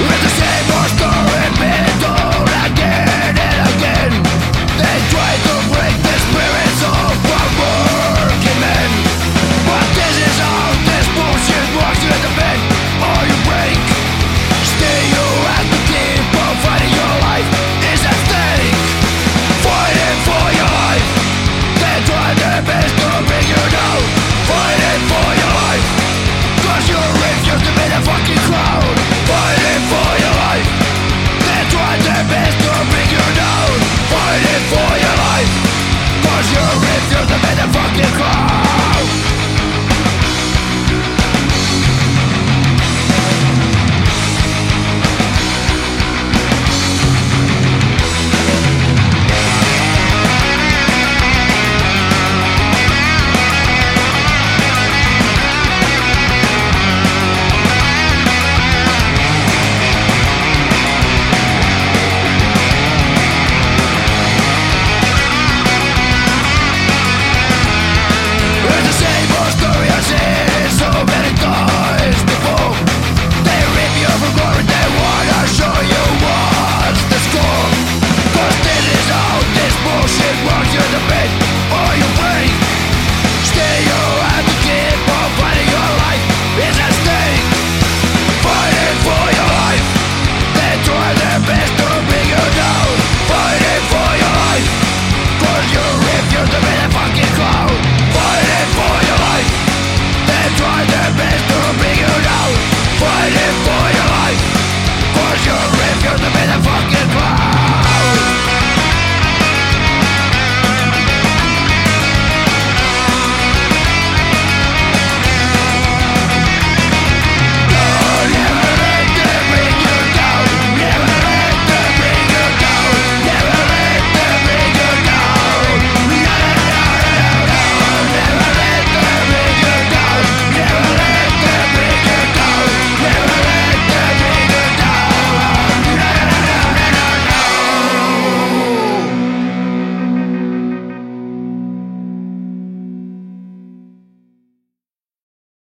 With the same